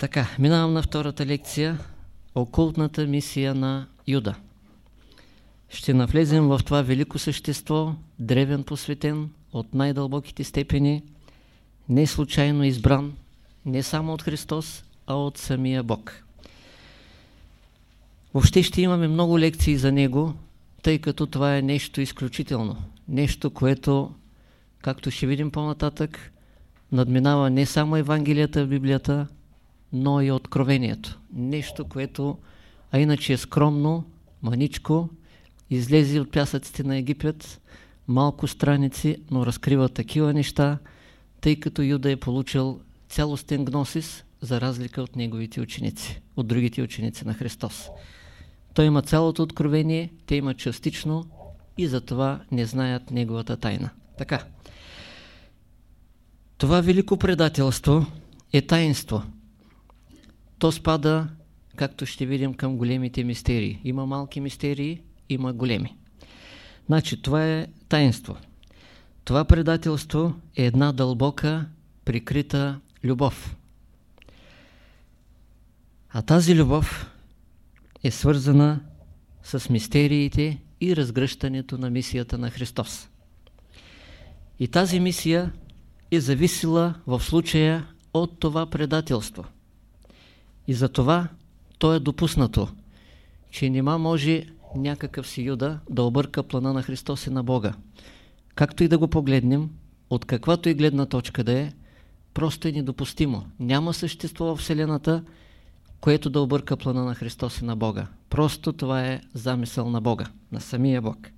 Така, минавам на втората лекция. Окултната мисия на Юда. Ще навлезем в това велико същество, древен посветен, от най-дълбоките степени, не случайно избран, не само от Христос, а от самия Бог. Въобще ще имаме много лекции за него, тъй като това е нещо изключително. Нещо, което, както ще видим по-нататък, надминава не само Евангелията в Библията, но и откровението. Нещо, което, а иначе е скромно, маничко, излезе от пясъците на Египет, малко страници, но разкрива такива неща, тъй като Юда е получил цялостен гносис, за разлика от неговите ученици, от другите ученици на Христос. Той има цялото откровение, те имат частично и затова не знаят неговата тайна. Така. Това велико предателство е таинство. То спада, както ще видим, към големите мистерии. Има малки мистерии, има големи. Значи, това е таинство. Това предателство е една дълбока, прикрита любов. А тази любов е свързана с мистериите и разгръщането на мисията на Христос. И тази мисия е зависела в случая от това предателство. И за това то е допуснато, че нема може някакъв си юда да обърка плана на Христос и на Бога. Както и да го погледнем, от каквато и гледна точка да е, просто е недопустимо. Няма същество в Вселената, което да обърка плана на Христос и на Бога. Просто това е замисъл на Бога, на самия Бог.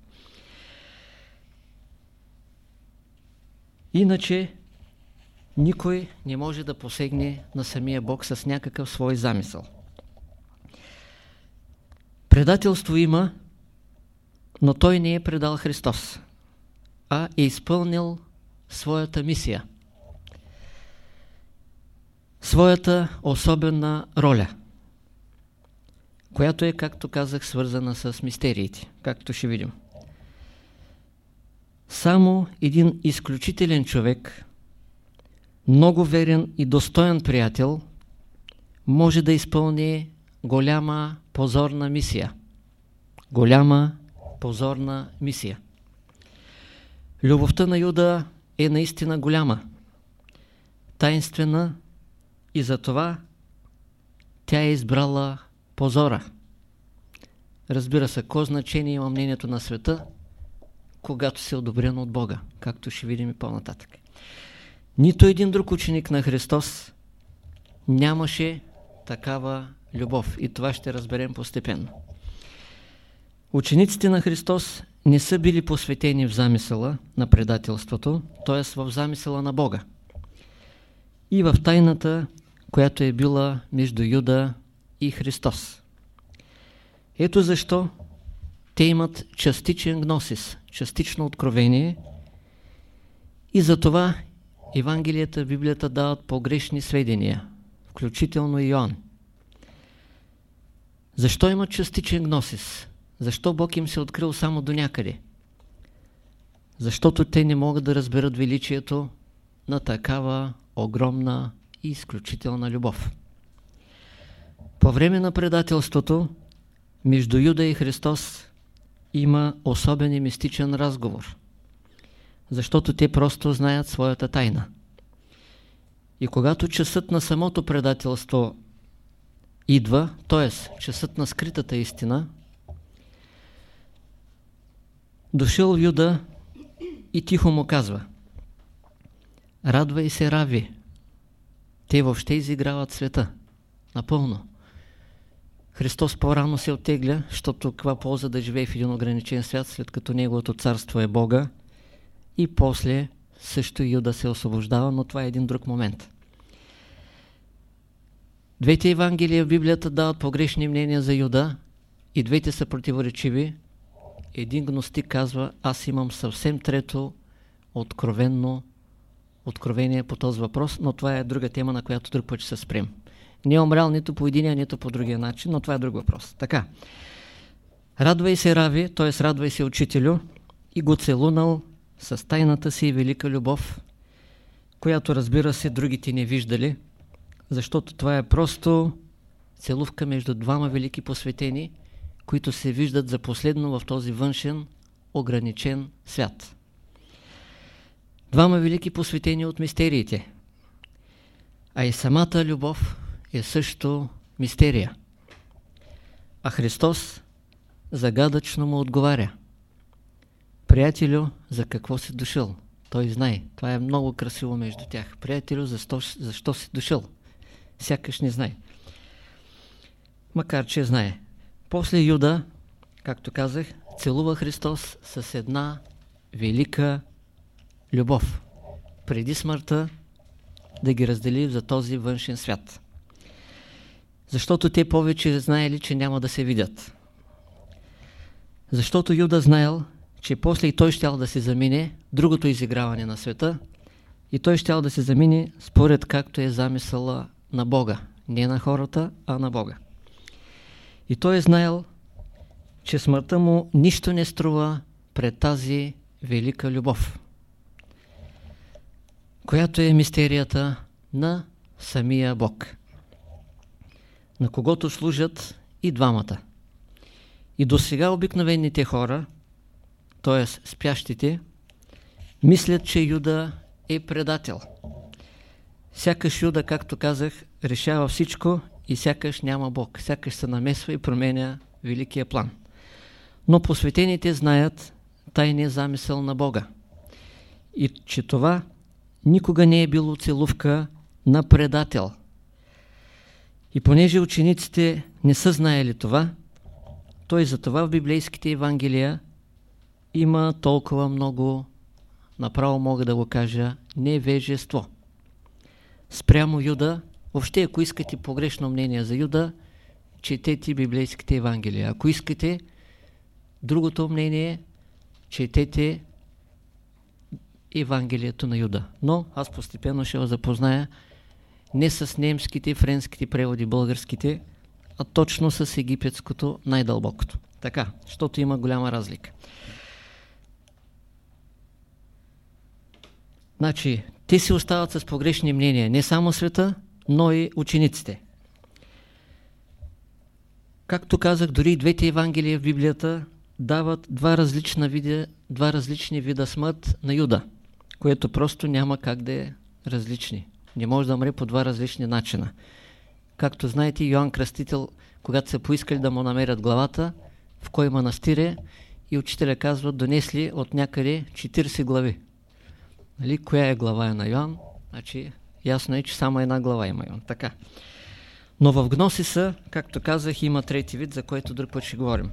Иначе никой не може да посегне на самия Бог с някакъв свой замисъл. Предателство има, но той не е предал Христос, а е изпълнил своята мисия, своята особена роля, която е, както казах, свързана с мистериите, както ще видим. Само един изключителен човек, много верен и достоен приятел, може да изпълни голяма позорна мисия. Голяма позорна мисия. Любовта на Юда е наистина голяма, таинствена и затова тя е избрала позора. Разбира се, какво значение има мнението на света, когато се е одобрено от Бога, както ще видим и по-нататък. Нито един друг ученик на Христос нямаше такава любов. И това ще разберем постепенно. Учениците на Христос не са били посветени в замисъла на предателството, т.е. в замисъла на Бога. И в тайната, която е била между Юда и Христос. Ето защо те имат частичен гносис, частично откровение и затова Евангелията, Библията дават погрешни сведения, включително и Йоанн. Защо имат частичен гносис? Защо Бог им се открил само до някъде? Защото те не могат да разберат величието на такава огромна и изключителна любов. По време на предателството между Юда и Христос има особен и мистичен разговор, защото те просто знаят своята тайна. И когато часът на самото предателство идва, т.е. часът на скритата истина, дошъл Юда и тихо му казва Радвай се, Рави. Те въобще изиграват света. Напълно. Христос по-рано се оттегля, защото каква полза да живее в един ограничен свят, след като Неговото царство е Бога. И после също Юда се освобождава, но това е един друг момент. Двете Евангелия в Библията дават погрешни мнения за Юда и двете са противоречиви. Един гностик казва, аз имам съвсем трето откровенно откровение по този въпрос, но това е друга тема, на която друг път ще се спрем. Не е умрял нито по единия, нито по другия начин, но това е друг въпрос. Така. Радвай се, Рави, т.е. радвай се, учителю, и го целунал с тайната си и велика любов, която разбира се другите не виждали, защото това е просто целувка между двама велики посветени, които се виждат за последно в този външен, ограничен свят. Двама велики посветени от мистериите. А и самата любов е също мистерия. А Христос загадъчно му отговаря. Приятелю, за какво си дошъл? Той знае. Това е много красиво между тях. Приятелю, защо, защо си дошъл? Сякаш не знае. Макар, че знае. После Юда, както казах, целува Христос с една велика любов. Преди смъртта да ги раздели за този външен свят. Защото те повече знаели, че няма да се видят. Защото Юда знаел, че после и той щял да се замине другото изиграване на света и той щял да се замине според както е замисъла на Бога. Не на хората, а на Бога. И той е знаел, че смъртта му нищо не струва пред тази велика любов, която е мистерията на самия Бог, на когото служат и двамата. И до сега обикновените хора, т.е. спящите, мислят, че Юда е предател. Сякаш Юда, както казах, решава всичко и сякаш няма Бог. Сякаш се намесва и променя великия план. Но посветените знаят тайния замисъл на Бога. И че това никога не е било целувка на предател. И понеже учениците не са знаели това, той за това в библейските Евангелия има толкова много, направо мога да го кажа, невежество. Спрямо Юда, въобще ако искате погрешно мнение за Юда, четете библейските Евангелия. Ако искате другото мнение, четете Евангелието на Юда. Но аз постепенно ще го запозная не с немските, френските преводи, българските, а точно с египетското най-дълбокото. Така, защото има голяма разлика. Значи, те си остават с погрешни мнения, не само света, но и учениците. Както казах, дори и двете Евангелия в Библията дават два, различна вида, два различни вида смърт на Юда, което просто няма как да е различни. Не може да умре по два различни начина. Както знаете, Йоанн Кръстител, когато са поискали да му намерят главата, в кой манастир е, и учителя казва, донесли от някъде 40 глави. Нали, коя е глава на Йоанн? Значи, ясно е, че само една глава има Йоанн. Така. Но в Гносиса, както казах, има трети вид, за който друг път ще говорим.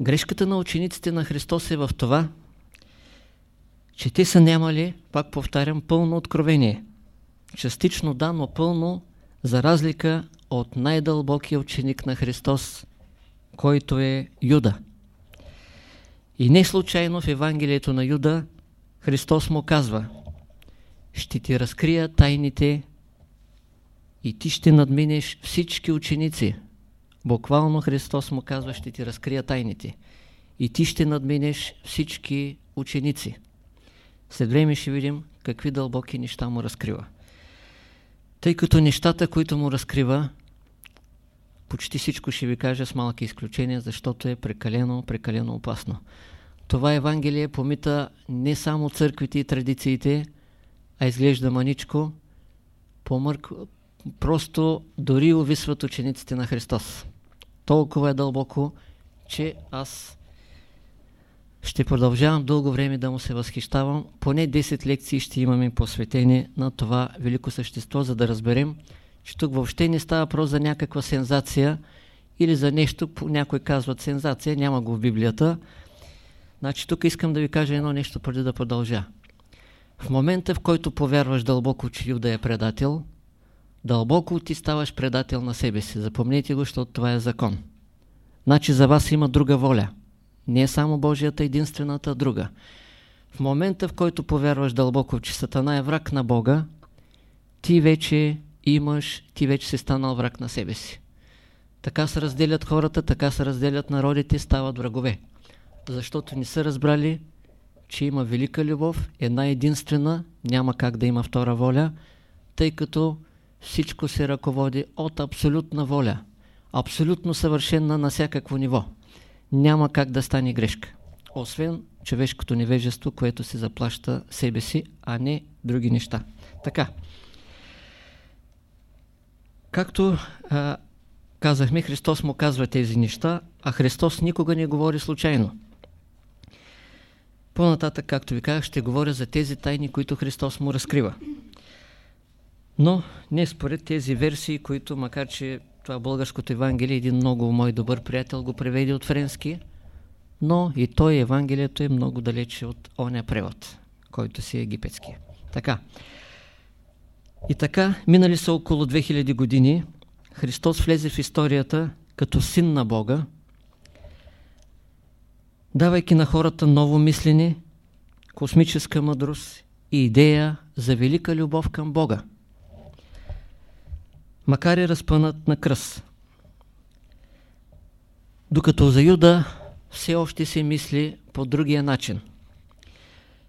Грешката на учениците на Христос е в това, че те са нямали, пак повтарям, пълно откровение. Частично да, но пълно, за разлика от най-дълбокия ученик на Христос, който е Юда. И не случайно в Евангелието на Юда Христос му казва ще ти разкрия тайните и ти ще надминеш всички ученици. Буквално Христос му казва ще ти разкрия тайните и ти ще надминеш всички ученици. След време ще видим какви дълбоки неща му разкрива. Тъй като нещата, които му разкрива, почти всичко ще ви кажа с малки изключения, защото е прекалено, прекалено опасно. Това Евангелие помита не само църквите и традициите, а изглежда маничко, помърк, просто дори увисват учениците на Христос. Толкова е дълбоко, че аз ще продължавам дълго време да му се възхищавам. Поне 10 лекции ще имаме посветени на това велико същество, за да разберем, че тук въобще не става въпрос за някаква сензация или за нещо, някой казват сензация, няма го в Библията. Значи тук искам да ви кажа едно нещо преди да продължа. В момента, в който повярваш дълбоко, че Юда е предател, дълбоко ти ставаш предател на себе си. Запомнете го, защото това е закон. Значи за вас има друга воля. Не е само Божията единствената друга. В момента, в който повярваш дълбоко, че Сатана е враг на Бога, ти вече имаш, ти вече си станал враг на себе си. Така се разделят хората, така се разделят народите, стават врагове. Защото не са разбрали, че има велика любов, една единствена, няма как да има втора воля, тъй като всичко се ръководи от абсолютна воля, абсолютно съвършена на всякакво ниво. Няма как да стане грешка, освен човешкото невежество, което се заплаща себе си, а не други неща. Така, както а, казахме, Христос му казва тези неща, а Христос никога не говори случайно. По-нататък, както ви казах, ще говоря за тези тайни, които Христос му разкрива. Но не според тези версии, които, макар че това българското Евангелие, един много мой добър приятел го преведе от френски, но и той Евангелието е много далече от оня превод, който си е египетски. Така. И така, минали са около 2000 години, Христос влезе в историята като син на Бога, давайки на хората ново мислене, космическа мъдрост и идея за велика любов към Бога. Макар и разпънат на кръст. Докато за Юда все още се мисли по другия начин.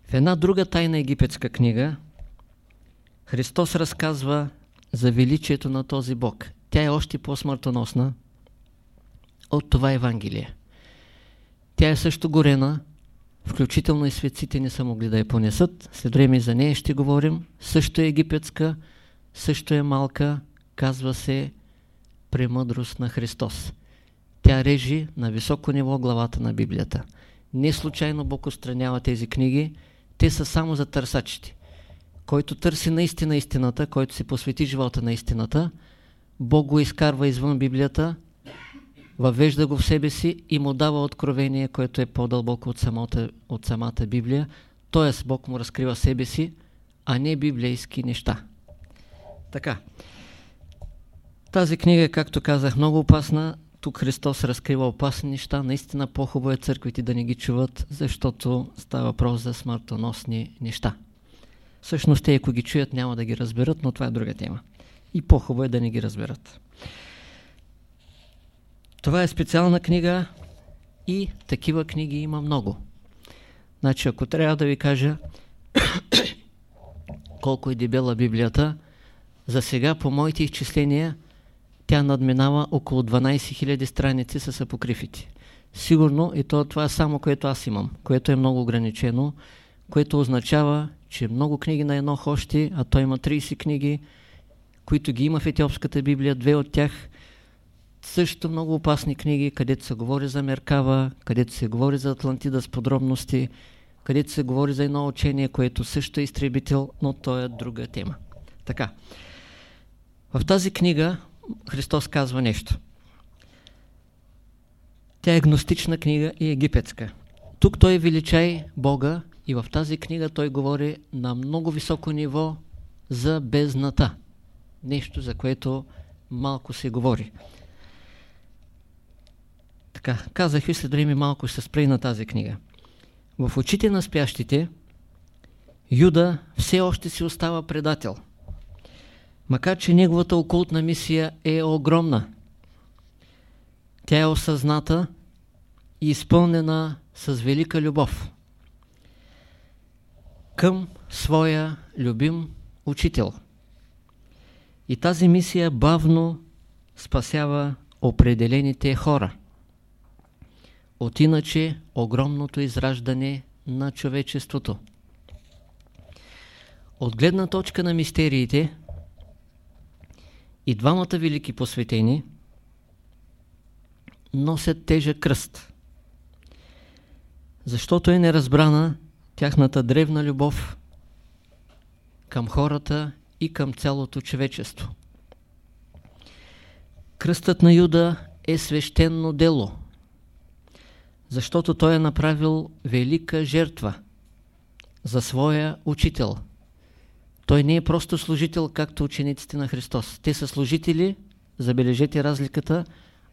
В една друга тайна египетска книга Христос разказва за величието на този Бог. Тя е още по-смъртоносна от това Евангелие. Тя е също горена, включително и светците не са могли да я понесат. След време за нея ще говорим. Също е египетска, също е малка, казва се премъдрост на Христос. Тя режи на високо ниво главата на Библията. Не случайно Бог устранява тези книги, те са само за търсачите. Който търси наистина истината, който се посвети живота на истината, Бог го изкарва извън Библията, въвежда го в себе си и му дава откровение, което е по-дълбоко от, от самата Библия. Тоест Бог му разкрива себе си, а не библейски неща. Така. Тази книга, както казах, много опасна. Тук Христос разкрива опасни неща. Наистина по-хубаво е църквите да не ги чуват, защото става въпрос за смъртоносни неща. Всъщност те, ако ги чуят, няма да ги разберат, но това е друга тема. И по-хубаво е да не ги разберат. Това е специална книга и такива книги има много. Значи, ако трябва да ви кажа колко е дебела Библията, за сега по моите изчисления тя надминава около 12 000 страници с апокрифите. Сигурно и то, това е само което аз имам, което е много ограничено, което означава, че много книги на едно хощи, а той има 30 книги, които ги има в Етиопската Библия, две от тях също много опасни книги, където се говори за Меркава, където се говори за Атлантида с подробности, където се говори за едно учение, което също е изтребител, но то е друга тема. Така. В тази книга Христос казва нещо. Тя е гностична книга и египетска. Тук той величай Бога и в тази книга той говори на много високо ниво за бездната. Нещо, за което малко се говори. Така, казах ви след време малко ще спре на тази книга. В очите на спящите Юда все още си остава предател. Макар, че неговата окултна мисия е огромна. Тя е осъзната и изпълнена с велика любов към своя любим учител. И тази мисия бавно спасява определените хора от иначе огромното израждане на човечеството. От гледна точка на мистериите и двамата велики посветени носят тежък кръст, защото е неразбрана тяхната древна любов към хората и към цялото човечество. Кръстът на Юда е свещено дело – защото той е направил велика жертва за своя учител. Той не е просто служител, както учениците на Христос. Те са служители, забележете разликата,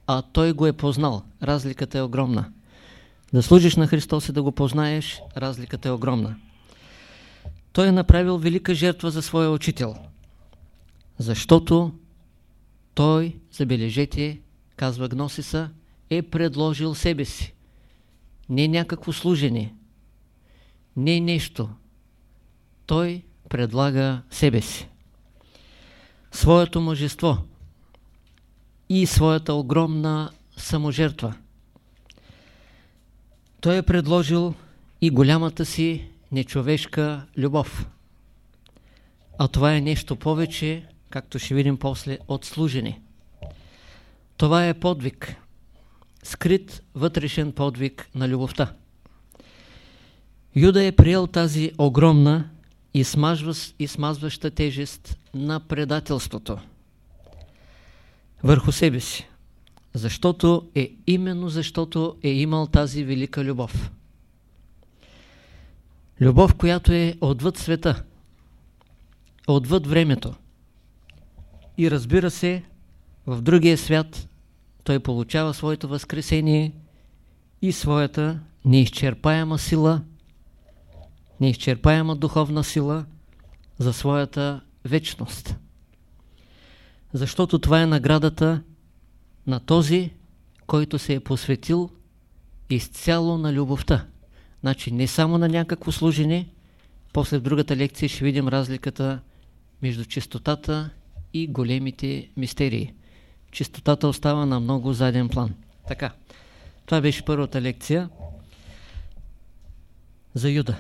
а той го е познал. Разликата е огромна. Да служиш на Христос и да го познаеш, разликата е огромна. Той е направил велика жертва за своя учител. Защото той, забележете, казва Гносиса, е предложил себе си не някакво служене, не нещо. Той предлага себе си. своето мъжество и своята огромна саможертва. Той е предложил и голямата си нечовешка любов. А това е нещо повече, както ще видим после, от служене. Това е подвиг, скрит вътрешен подвиг на любовта. Юда е приел тази огромна и, и смазваща тежест на предателството върху себе си. Защото е именно защото е имал тази велика любов. Любов, която е отвъд света, отвъд времето. И разбира се, в другия свят той получава своето възкресение и своята неизчерпаема сила, неизчерпаема духовна сила за своята вечност. Защото това е наградата на този, който се е посветил изцяло на любовта. Значи не само на някакво служение, после в другата лекция ще видим разликата между чистотата и големите мистерии. Чистотата остава на много заден план. Така, това беше първата лекция за Юда.